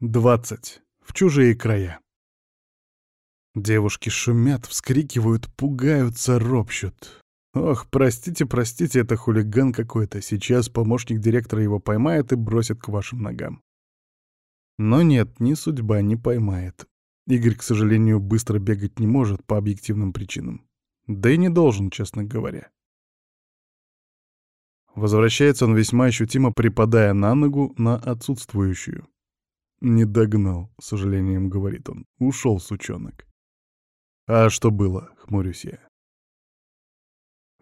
20. В чужие края. Девушки шумят, вскрикивают, пугаются, ропщут. Ох, простите, простите, это хулиган какой-то. Сейчас помощник директора его поймает и бросит к вашим ногам. Но нет, ни судьба не поймает. Игорь, к сожалению, быстро бегать не может по объективным причинам. Да и не должен, честно говоря. Возвращается он весьма ощутимо, припадая на ногу на отсутствующую. «Не догнал», — сожалением говорит он. «Ушел, сучонок». «А что было?» — хмурюсь я.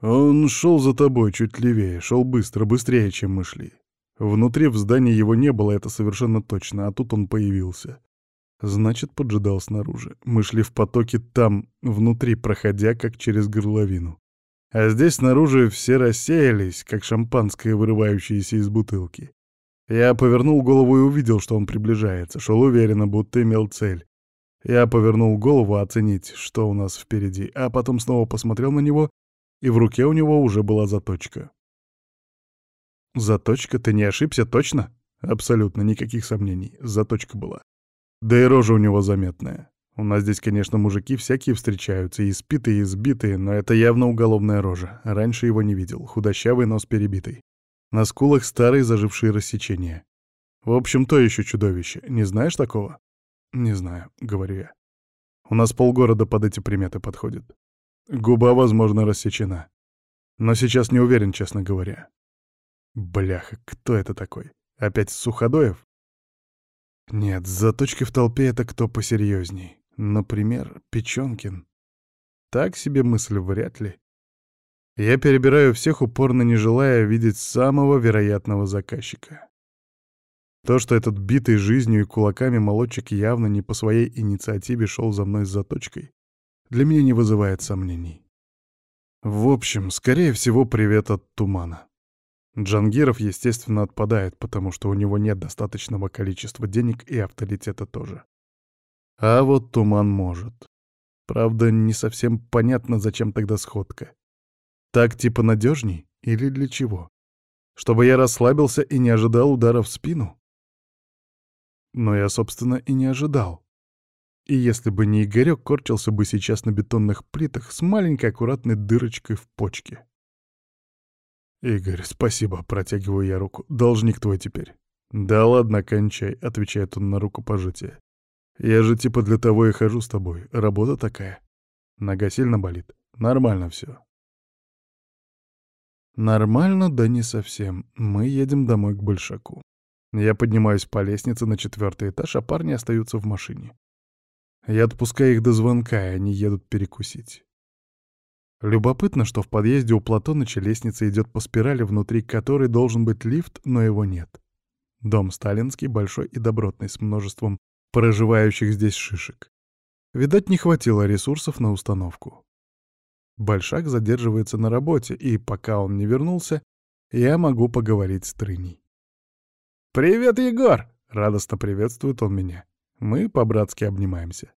«Он шел за тобой чуть левее, шел быстро, быстрее, чем мы шли. Внутри в здании его не было, это совершенно точно, а тут он появился. Значит, поджидал снаружи. Мы шли в потоке там, внутри, проходя, как через горловину. А здесь снаружи все рассеялись, как шампанское, вырывающееся из бутылки. Я повернул голову и увидел, что он приближается, шел уверенно, будто имел цель. Я повернул голову оценить, что у нас впереди, а потом снова посмотрел на него, и в руке у него уже была заточка. «Заточка? Ты не ошибся, точно?» Абсолютно никаких сомнений. Заточка была. Да и рожа у него заметная. У нас здесь, конечно, мужики всякие встречаются, и спитые, и сбитые, но это явно уголовная рожа. Раньше его не видел. Худощавый нос перебитый. На скулах старые зажившие рассечения. В общем, то еще чудовище. Не знаешь такого? Не знаю, говорю я. У нас полгорода под эти приметы подходит. Губа, возможно, рассечена. Но сейчас не уверен, честно говоря. Бляха, кто это такой? Опять Суходоев? Нет, с заточкой в толпе это кто посерьезней. Например, Печенкин. Так себе мысль вряд ли. Я перебираю всех, упорно не желая видеть самого вероятного заказчика. То, что этот битый жизнью и кулаками молодчик явно не по своей инициативе шел за мной с заточкой, для меня не вызывает сомнений. В общем, скорее всего, привет от тумана. Джангиров, естественно, отпадает, потому что у него нет достаточного количества денег и авторитета тоже. А вот туман может. Правда, не совсем понятно, зачем тогда сходка. Так типа надежней или для чего? Чтобы я расслабился и не ожидал удара в спину? Но я, собственно, и не ожидал. И если бы не Игорек, корчился бы сейчас на бетонных плитах с маленькой аккуратной дырочкой в почке. «Игорь, спасибо», — протягиваю я руку. «Должник твой теперь». «Да ладно, кончай», — отвечает он на рукопожатие. «Я же типа для того и хожу с тобой. Работа такая». Нога сильно болит. Нормально все. Нормально, да не совсем. Мы едем домой к Большаку. Я поднимаюсь по лестнице на четвертый этаж, а парни остаются в машине. Я отпускаю их до звонка, и они едут перекусить. Любопытно, что в подъезде у Платоныча лестница идет по спирали, внутри которой должен быть лифт, но его нет. Дом сталинский, большой и добротный, с множеством проживающих здесь шишек. Видать, не хватило ресурсов на установку. Большак задерживается на работе, и пока он не вернулся, я могу поговорить с Трыней. «Привет, Егор!» — радостно приветствует он меня. Мы по-братски обнимаемся.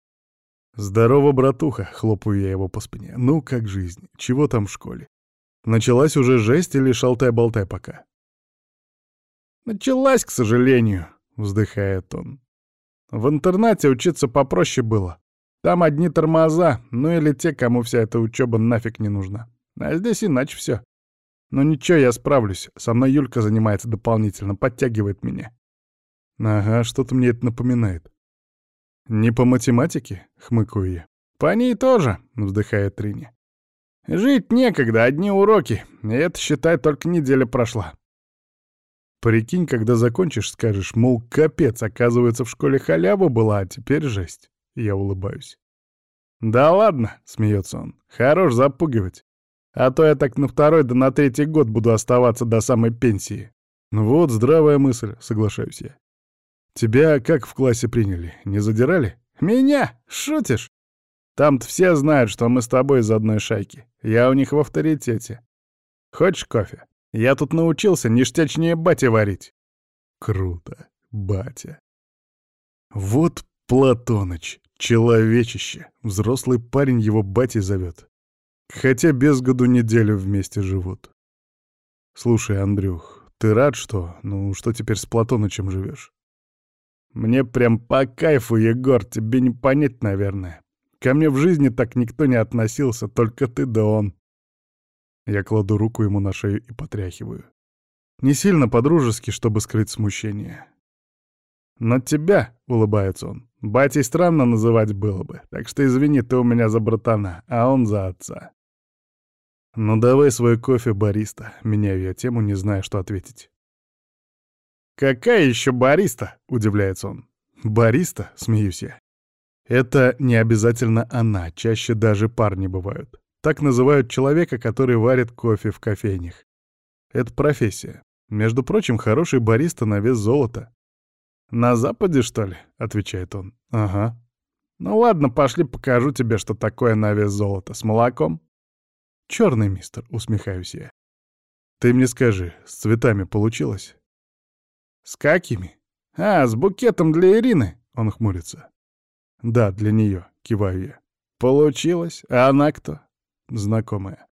«Здорово, братуха!» — хлопаю я его по спине. «Ну, как жизнь? Чего там в школе? Началась уже жесть или шалтай-болтай пока?» «Началась, к сожалению», — вздыхает он. «В интернате учиться попроще было. Там одни тормоза, ну или те, кому вся эта учеба нафиг не нужна. А здесь иначе все. Но ничего, я справлюсь. Со мной Юлька занимается дополнительно, подтягивает меня. Ага, что-то мне это напоминает. Не по математике, хмыкаю я. По ней тоже, вздыхает Трини. Жить некогда, одни уроки. И это, считай, только неделя прошла. Прикинь, когда закончишь, скажешь, мол, капец, оказывается, в школе халява была, а теперь жесть. Я улыбаюсь. «Да ладно», — смеется он, — «хорош запугивать. А то я так на второй да на третий год буду оставаться до самой пенсии». «Вот здравая мысль», — соглашаюсь я. «Тебя как в классе приняли? Не задирали?» «Меня? Шутишь? Там-то все знают, что мы с тобой из одной шайки. Я у них в авторитете. Хочешь кофе? Я тут научился ништячнее бати варить». «Круто, батя». Вот Платоныч. Человечище. Взрослый парень его батей зовет. Хотя без году неделю вместе живут. Слушай, Андрюх, ты рад, что... Ну, что теперь с Платонычем живешь? Мне прям по кайфу, Егор, тебе не понять, наверное. Ко мне в жизни так никто не относился, только ты да он. Я кладу руку ему на шею и потряхиваю. Не сильно по-дружески, чтобы скрыть смущение. «Но тебя», — улыбается он, — «батей странно называть было бы, так что извини, ты у меня за братана, а он за отца». «Ну давай свой кофе, бариста», — меняю я тему, не зная, что ответить. «Какая еще бариста?» — удивляется он. «Бариста?» — смеюсь я. «Это не обязательно она, чаще даже парни бывают. Так называют человека, который варит кофе в кофейнях. Это профессия. Между прочим, хороший бариста на вес золота. «На западе, что ли?» — отвечает он. «Ага». «Ну ладно, пошли покажу тебе, что такое на вес золота. С молоком?» «Черный мистер», — усмехаюсь я. «Ты мне скажи, с цветами получилось?» «С какими?» «А, с букетом для Ирины», — он хмурится. «Да, для нее», — киваю я. «Получилось. А она кто?» «Знакомая».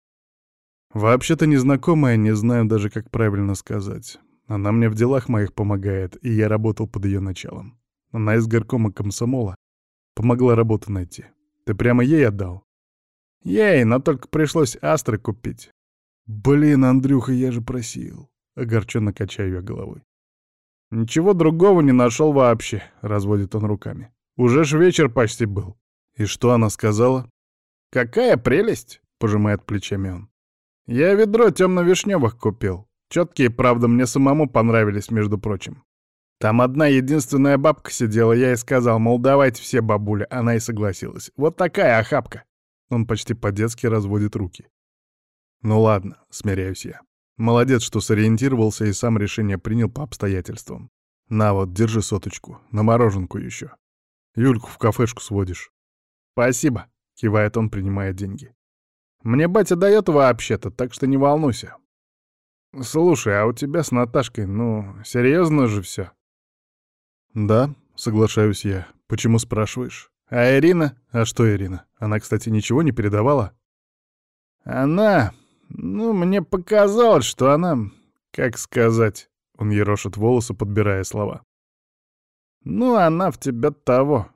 «Вообще-то незнакомая, не знаю даже, как правильно сказать. Она мне в делах моих помогает, и я работал под ее началом. Она из горкома комсомола. Помогла работу найти. Ты прямо ей отдал? Ей, но только пришлось астры купить. Блин, Андрюха, я же просил. Огорченно качаю я головой. Ничего другого не нашел вообще, разводит он руками. Уже ж вечер почти был. И что она сказала? Какая прелесть, пожимает плечами он. Я ведро темно-вишневых купил. Четкие, правда, мне самому понравились, между прочим. Там одна единственная бабка сидела, я ей сказал, мол, давайте все бабуля, она и согласилась. Вот такая охапка. Он почти по-детски разводит руки. Ну ладно, смиряюсь я. Молодец, что сориентировался и сам решение принял по обстоятельствам. На вот, держи соточку, на мороженку еще. Юльку в кафешку сводишь. Спасибо, кивает он, принимая деньги. Мне батя дает вообще-то, так что не волнуйся. «Слушай, а у тебя с Наташкой, ну, серьезно же все? «Да», — соглашаюсь я. «Почему спрашиваешь?» «А Ирина?» «А что Ирина? Она, кстати, ничего не передавала?» «Она... Ну, мне показалось, что она... Как сказать?» Он ерошит волосы, подбирая слова. «Ну, она в тебя того.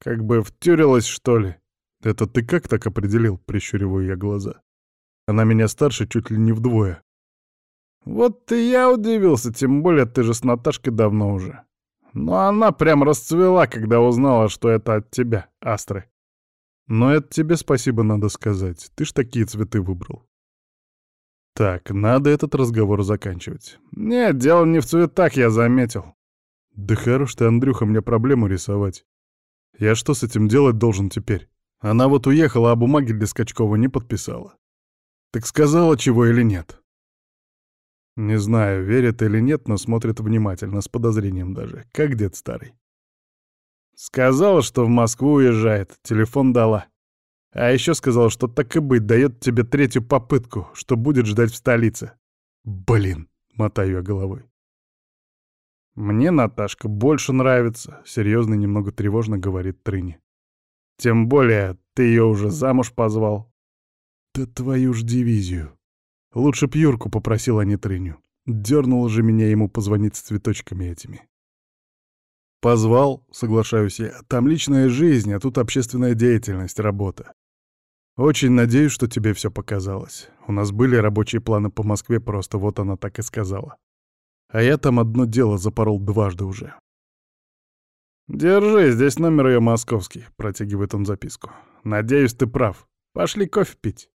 Как бы втюрилась, что ли?» «Это ты как так определил?» — прищуриваю я глаза. «Она меня старше чуть ли не вдвое. Вот и я удивился, тем более ты же с Наташкой давно уже. Но она прям расцвела, когда узнала, что это от тебя, Астры. Но это тебе спасибо надо сказать. Ты ж такие цветы выбрал. Так, надо этот разговор заканчивать. Нет, дело не в цветах, я заметил. Да хорош ты, Андрюха, мне проблему рисовать. Я что с этим делать должен теперь? Она вот уехала, а бумаги для Скачкова не подписала. Так сказала, чего или нет? Не знаю, верит или нет, но смотрит внимательно, с подозрением даже, как дед старый. Сказала, что в Москву уезжает, телефон дала. А еще сказала, что так и быть, дает тебе третью попытку, что будет ждать в столице. Блин, мотаю я головой. Мне Наташка больше нравится, серьезно немного тревожно говорит Трыни. Тем более, ты ее уже замуж позвал. Да твою ж дивизию. Лучше б Юрку попросил, а не Трыню. Дёрнуло же меня ему позвонить с цветочками этими. Позвал, соглашаюсь я. Там личная жизнь, а тут общественная деятельность, работа. Очень надеюсь, что тебе все показалось. У нас были рабочие планы по Москве, просто вот она так и сказала. А я там одно дело запорол дважды уже. «Держи, здесь номер ее московский», — протягивает он записку. «Надеюсь, ты прав. Пошли кофе пить».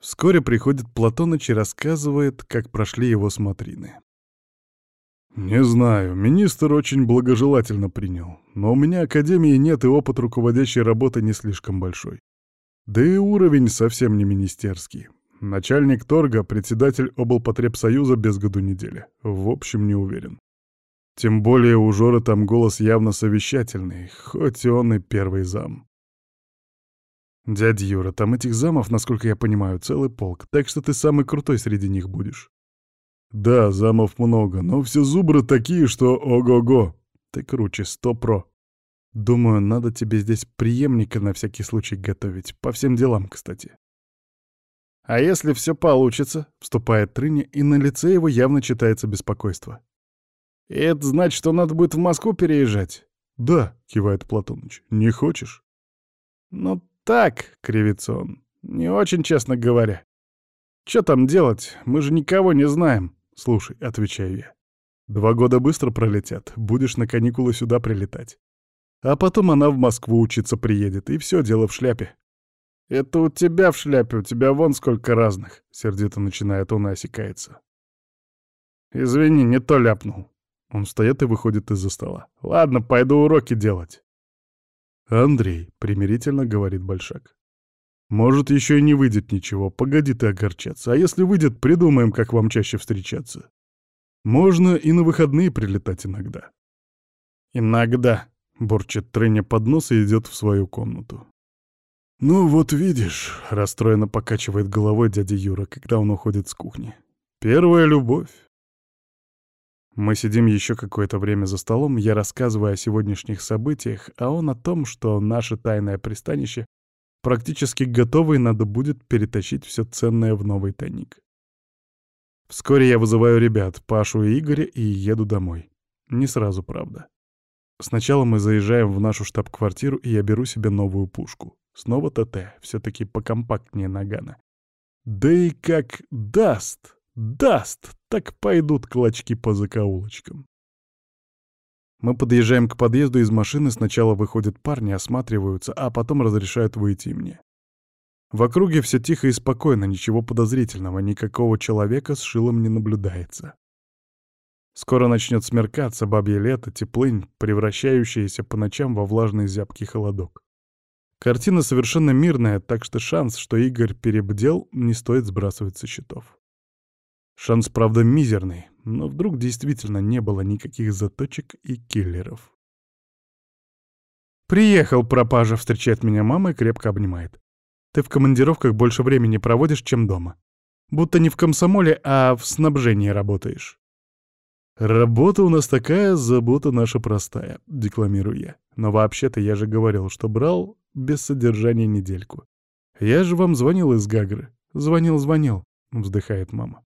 Вскоре приходит Платоныч и рассказывает, как прошли его смотрины. «Не знаю, министр очень благожелательно принял, но у меня академии нет и опыт руководящей работы не слишком большой. Да и уровень совсем не министерский. Начальник торга, председатель облпотребсоюза без году недели. В общем, не уверен. Тем более у Жоры там голос явно совещательный, хоть он и первый зам. «Дядя Юра, там этих замов, насколько я понимаю, целый полк, так что ты самый крутой среди них будешь». «Да, замов много, но все зубры такие, что ого-го. Ты круче, сто про. Думаю, надо тебе здесь преемника на всякий случай готовить, по всем делам, кстати». «А если все получится?» — вступает Трыня, и на лице его явно читается беспокойство. И это значит, что надо будет в Москву переезжать? Да, кивает Платоныч. Не хочешь? Ну так, кривится он. Не очень, честно говоря. Что там делать? Мы же никого не знаем. Слушай, отвечаю я. Два года быстро пролетят. Будешь на каникулы сюда прилетать. А потом она в Москву учиться приедет, и все дело в шляпе. «Это у тебя в шляпе, у тебя вон сколько разных», — сердито начинает он и осекается. «Извини, не то ляпнул». Он встает и выходит из-за стола. «Ладно, пойду уроки делать». «Андрей», — примирительно говорит Большак. «Может, еще и не выйдет ничего, погоди ты огорчаться. А если выйдет, придумаем, как вам чаще встречаться. Можно и на выходные прилетать иногда». «Иногда», — бурчит Треня под нос и идет в свою комнату. «Ну вот видишь», — расстроенно покачивает головой дядя Юра, когда он уходит с кухни. «Первая любовь». Мы сидим еще какое-то время за столом, я рассказываю о сегодняшних событиях, а он о том, что наше тайное пристанище практически готово и надо будет перетащить все ценное в новый тайник. Вскоре я вызываю ребят, Пашу и Игоря, и еду домой. Не сразу, правда. Сначала мы заезжаем в нашу штаб-квартиру, и я беру себе новую пушку. Снова ТТ, все-таки покомпактнее Нагана. Да и как даст, даст, так пойдут клочки по закоулочкам. Мы подъезжаем к подъезду, из машины сначала выходят парни, осматриваются, а потом разрешают выйти мне. В округе все тихо и спокойно, ничего подозрительного, никакого человека с шилом не наблюдается. Скоро начнет смеркаться бабье лето, теплынь, превращающаяся по ночам во влажный зябкий холодок. Картина совершенно мирная, так что шанс, что Игорь перебдел, не стоит сбрасывать со счетов. Шанс, правда, мизерный, но вдруг действительно не было никаких заточек и киллеров. «Приехал, пропажа!» — встречает меня мама и крепко обнимает. «Ты в командировках больше времени проводишь, чем дома. Будто не в комсомоле, а в снабжении работаешь». «Работа у нас такая, забота наша простая», — декламирую я. «Но вообще-то я же говорил, что брал без содержания недельку. Я же вам звонил из Гагры. Звонил-звонил, вздыхает мама.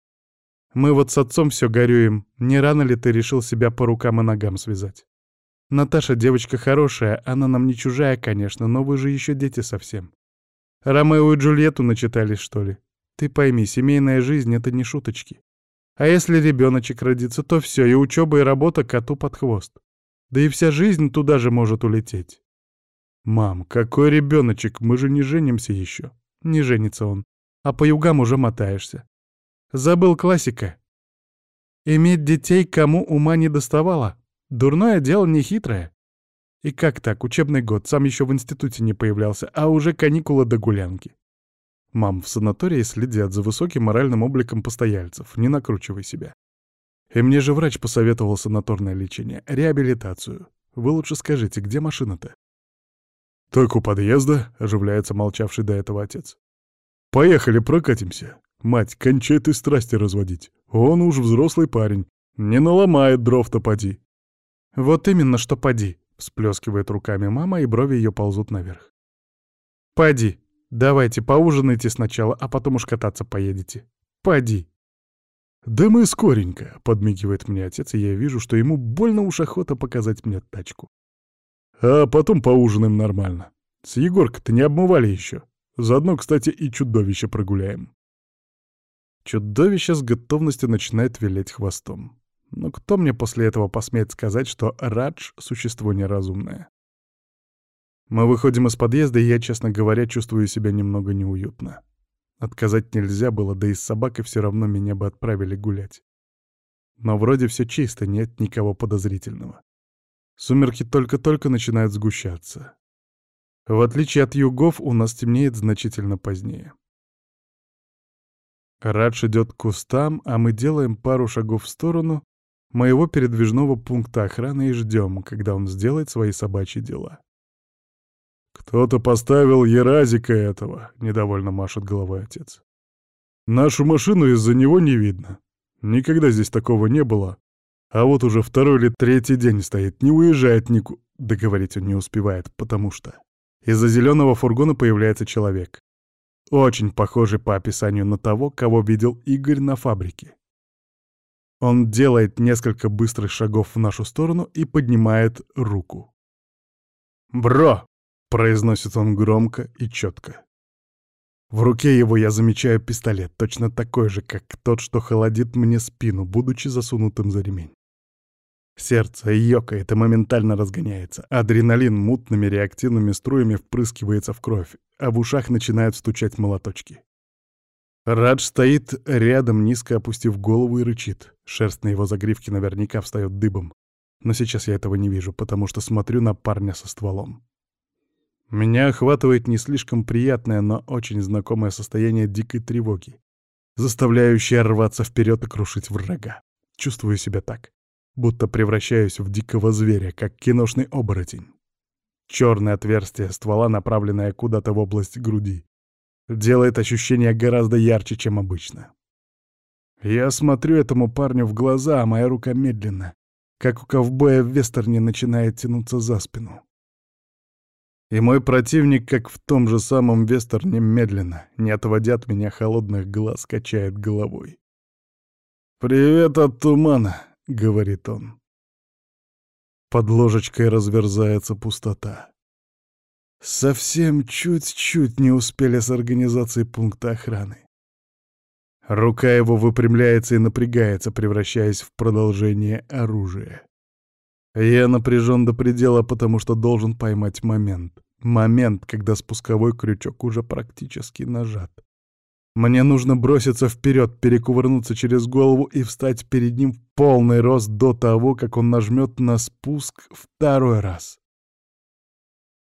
Мы вот с отцом все горюем. Не рано ли ты решил себя по рукам и ногам связать? Наташа девочка хорошая, она нам не чужая, конечно, но вы же еще дети совсем. Ромео и Джульетту начитались, что ли? Ты пойми, семейная жизнь — это не шуточки. А если ребеночек родится, то все, и учеба, и работа коту под хвост. Да и вся жизнь туда же может улететь. «Мам, какой ребеночек, мы же не женимся еще». «Не женится он, а по югам уже мотаешься. Забыл классика. Иметь детей кому ума не доставало. Дурное дело не хитрое. И как так, учебный год, сам еще в институте не появлялся, а уже каникула до гулянки. Мам, в санатории следят за высоким моральным обликом постояльцев, не накручивай себя. И мне же врач посоветовал санаторное лечение, реабилитацию. Вы лучше скажите, где машина-то? «Так у подъезда», — оживляется молчавший до этого отец. «Поехали, прокатимся. Мать, кончай ты страсти разводить. Он уж взрослый парень. Не наломает дров-то поди». «Вот именно, что поди», — всплескивает руками мама, и брови ее ползут наверх. «Поди. Давайте поужинайте сначала, а потом уж кататься поедете. Поди». «Да мы скоренько», — подмигивает мне отец, и я вижу, что ему больно уж охота показать мне тачку. А потом поужинаем нормально. С Егоркой-то не обмывали еще. Заодно, кстати, и чудовище прогуляем. Чудовище с готовностью начинает вилять хвостом. Но кто мне после этого посмеет сказать, что Радж — существо неразумное? Мы выходим из подъезда, и я, честно говоря, чувствую себя немного неуютно. Отказать нельзя было, да и с собакой все равно меня бы отправили гулять. Но вроде все чисто, нет никого подозрительного. Сумерки только-только начинают сгущаться. В отличие от югов, у нас темнеет значительно позднее. Радж идет к кустам, а мы делаем пару шагов в сторону моего передвижного пункта охраны и ждем, когда он сделает свои собачьи дела. «Кто-то поставил Еразика этого», — недовольно машет головой отец. «Нашу машину из-за него не видно. Никогда здесь такого не было, а вот уже второй или третий день стоит, не уезжает нику... Договорить он не успевает, потому что... Из-за зеленого фургона появляется человек. Очень похожий по описанию на того, кого видел Игорь на фабрике. Он делает несколько быстрых шагов в нашу сторону и поднимает руку. «Бро!» — произносит он громко и четко. В руке его я замечаю пистолет, точно такой же, как тот, что холодит мне спину, будучи засунутым за ремень. Сердце ёкает и моментально разгоняется. Адреналин мутными реактивными струями впрыскивается в кровь, а в ушах начинают стучать молоточки. Радж стоит рядом, низко опустив голову и рычит. Шерсть на его загривке наверняка встает дыбом. Но сейчас я этого не вижу, потому что смотрю на парня со стволом. Меня охватывает не слишком приятное, но очень знакомое состояние дикой тревоги, заставляющее рваться вперед и крушить врага. Чувствую себя так, будто превращаюсь в дикого зверя, как киношный оборотень. Черное отверстие ствола, направленное куда-то в область груди, делает ощущение гораздо ярче, чем обычно. Я смотрю этому парню в глаза, а моя рука медленно, как у ковбоя в вестерне, начинает тянуться за спину. И мой противник, как в том же самом вестерне, медленно, не отводя от меня холодных глаз, качает головой. «Привет от тумана», — говорит он. Под ложечкой разверзается пустота. Совсем чуть-чуть не успели с организацией пункта охраны. Рука его выпрямляется и напрягается, превращаясь в продолжение оружия. Я напряжен до предела, потому что должен поймать момент. Момент, когда спусковой крючок уже практически нажат. Мне нужно броситься вперед, перекувырнуться через голову и встать перед ним в полный рост до того, как он нажмет на спуск второй раз.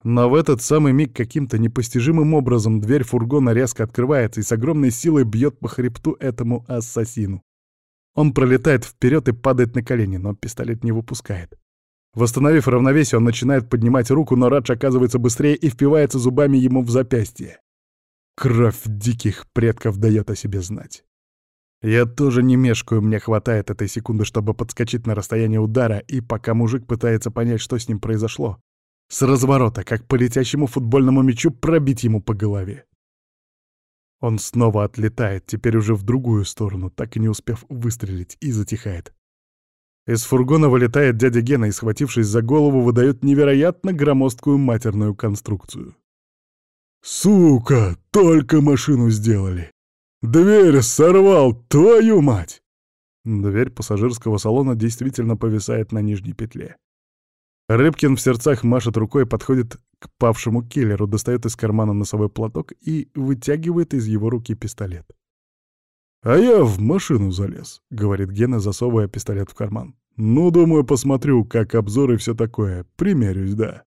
Но в этот самый миг каким-то непостижимым образом дверь фургона резко открывается и с огромной силой бьет по хребту этому ассасину. Он пролетает вперед и падает на колени, но пистолет не выпускает. Восстановив равновесие, он начинает поднимать руку, но Радж оказывается быстрее и впивается зубами ему в запястье. Кровь диких предков дает о себе знать. Я тоже не мешкаю, мне хватает этой секунды, чтобы подскочить на расстояние удара, и пока мужик пытается понять, что с ним произошло, с разворота, как по летящему футбольному мячу, пробить ему по голове. Он снова отлетает, теперь уже в другую сторону, так и не успев выстрелить, и затихает. Из фургона вылетает дядя Гена и, схватившись за голову, выдает невероятно громоздкую матерную конструкцию. «Сука! Только машину сделали! Дверь сорвал, твою мать!» Дверь пассажирского салона действительно повисает на нижней петле. Рыбкин в сердцах машет рукой, подходит к павшему киллеру, достает из кармана носовой платок и вытягивает из его руки пистолет. «А я в машину залез», — говорит Гена, засовывая пистолет в карман. «Ну, думаю, посмотрю, как обзор и все такое. Примерюсь, да.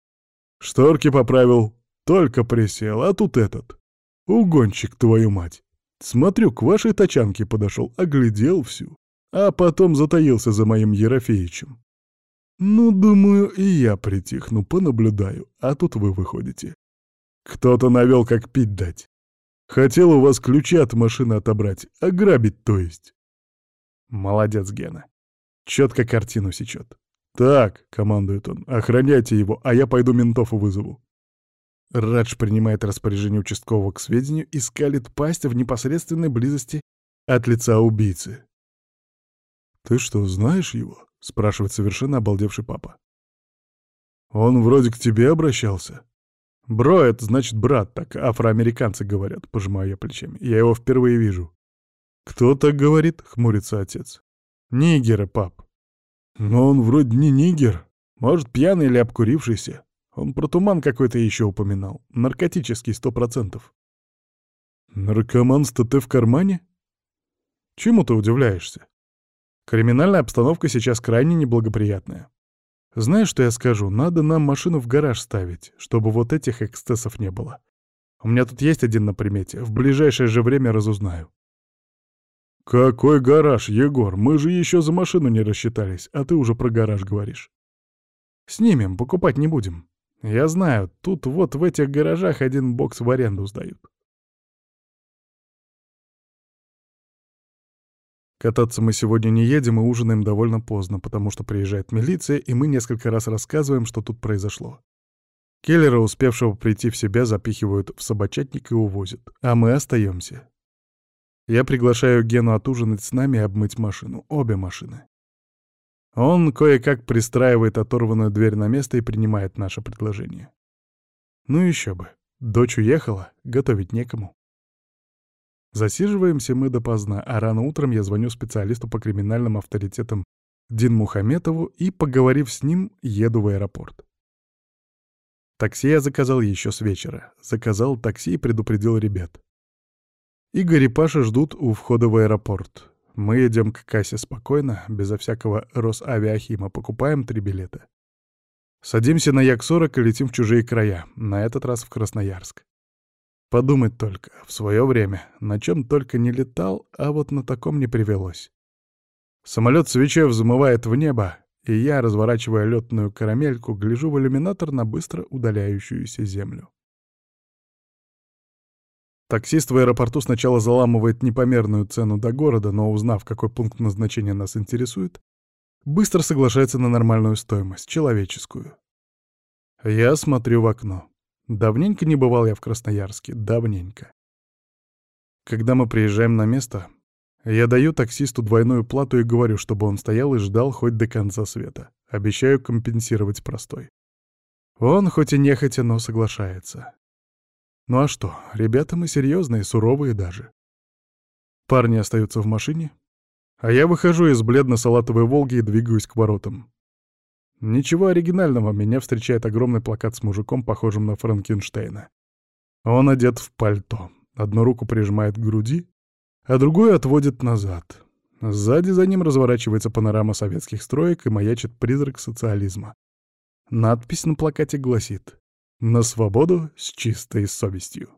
Шторки поправил, только присел, а тут этот. Угонщик, твою мать. Смотрю, к вашей тачанке подошел, оглядел всю, а потом затаился за моим Ерофеичем. Ну, думаю, и я притихну, понаблюдаю, а тут вы выходите. Кто-то навел, как пить дать. Хотел у вас ключи от машины отобрать, ограбить, то есть. Молодец, Гена. Четко картину сечет. Так, командует он, охраняйте его, а я пойду ментов вызову. Радж принимает распоряжение участкового к сведению и скалит пасть в непосредственной близости от лица убийцы. «Ты что, знаешь его?» — спрашивает совершенно обалдевший папа. «Он вроде к тебе обращался». «Бро, это значит брат, так афроамериканцы говорят», — пожимаю я плечами. «Я его впервые вижу». «Кто так говорит?» — хмурится отец. «Нигеры, пап». «Но он вроде не нигер. Может, пьяный или обкурившийся. Он про туман какой-то еще упоминал. Наркотический, сто процентов». «Наркоман с ТТ в кармане?» «Чему ты удивляешься? Криминальная обстановка сейчас крайне неблагоприятная. Знаешь, что я скажу? Надо нам машину в гараж ставить, чтобы вот этих эксцессов не было. У меня тут есть один на примете. В ближайшее же время разузнаю. «Какой гараж, Егор? Мы же еще за машину не рассчитались, а ты уже про гараж говоришь». «Снимем, покупать не будем. Я знаю, тут вот в этих гаражах один бокс в аренду сдают. Кататься мы сегодня не едем и ужинаем довольно поздно, потому что приезжает милиция, и мы несколько раз рассказываем, что тут произошло. Келлера, успевшего прийти в себя, запихивают в собачатник и увозят, а мы остаемся. Я приглашаю Гену отужинать с нами и обмыть машину. Обе машины. Он кое-как пристраивает оторванную дверь на место и принимает наше предложение. Ну еще бы. Дочь уехала, готовить некому. Засиживаемся мы допоздна, а рано утром я звоню специалисту по криминальным авторитетам Дин Мухаметову и, поговорив с ним, еду в аэропорт. Такси я заказал еще с вечера. Заказал такси и предупредил ребят. Игорь и Паша ждут у входа в аэропорт. Мы идем к кассе спокойно, безо всякого Росавиахима, покупаем три билета. Садимся на Як-40 и летим в чужие края, на этот раз в Красноярск. Подумать только, в свое время, на чем только не летал, а вот на таком не привелось. Самолет свечой взмывает в небо, и я, разворачивая летную карамельку, гляжу в иллюминатор на быстро удаляющуюся землю. Таксист в аэропорту сначала заламывает непомерную цену до города, но узнав, какой пункт назначения нас интересует, быстро соглашается на нормальную стоимость, человеческую. Я смотрю в окно. Давненько не бывал я в Красноярске, давненько. Когда мы приезжаем на место, я даю таксисту двойную плату и говорю, чтобы он стоял и ждал хоть до конца света. Обещаю компенсировать простой. Он хоть и нехотя, но соглашается. Ну а что, ребята мы серьезные, суровые даже. Парни остаются в машине, а я выхожу из бледно-салатовой «Волги» и двигаюсь к воротам. Ничего оригинального, меня встречает огромный плакат с мужиком, похожим на Франкенштейна. Он одет в пальто, одну руку прижимает к груди, а другую отводит назад. Сзади за ним разворачивается панорама советских строек и маячит призрак социализма. Надпись на плакате гласит «На свободу с чистой совестью».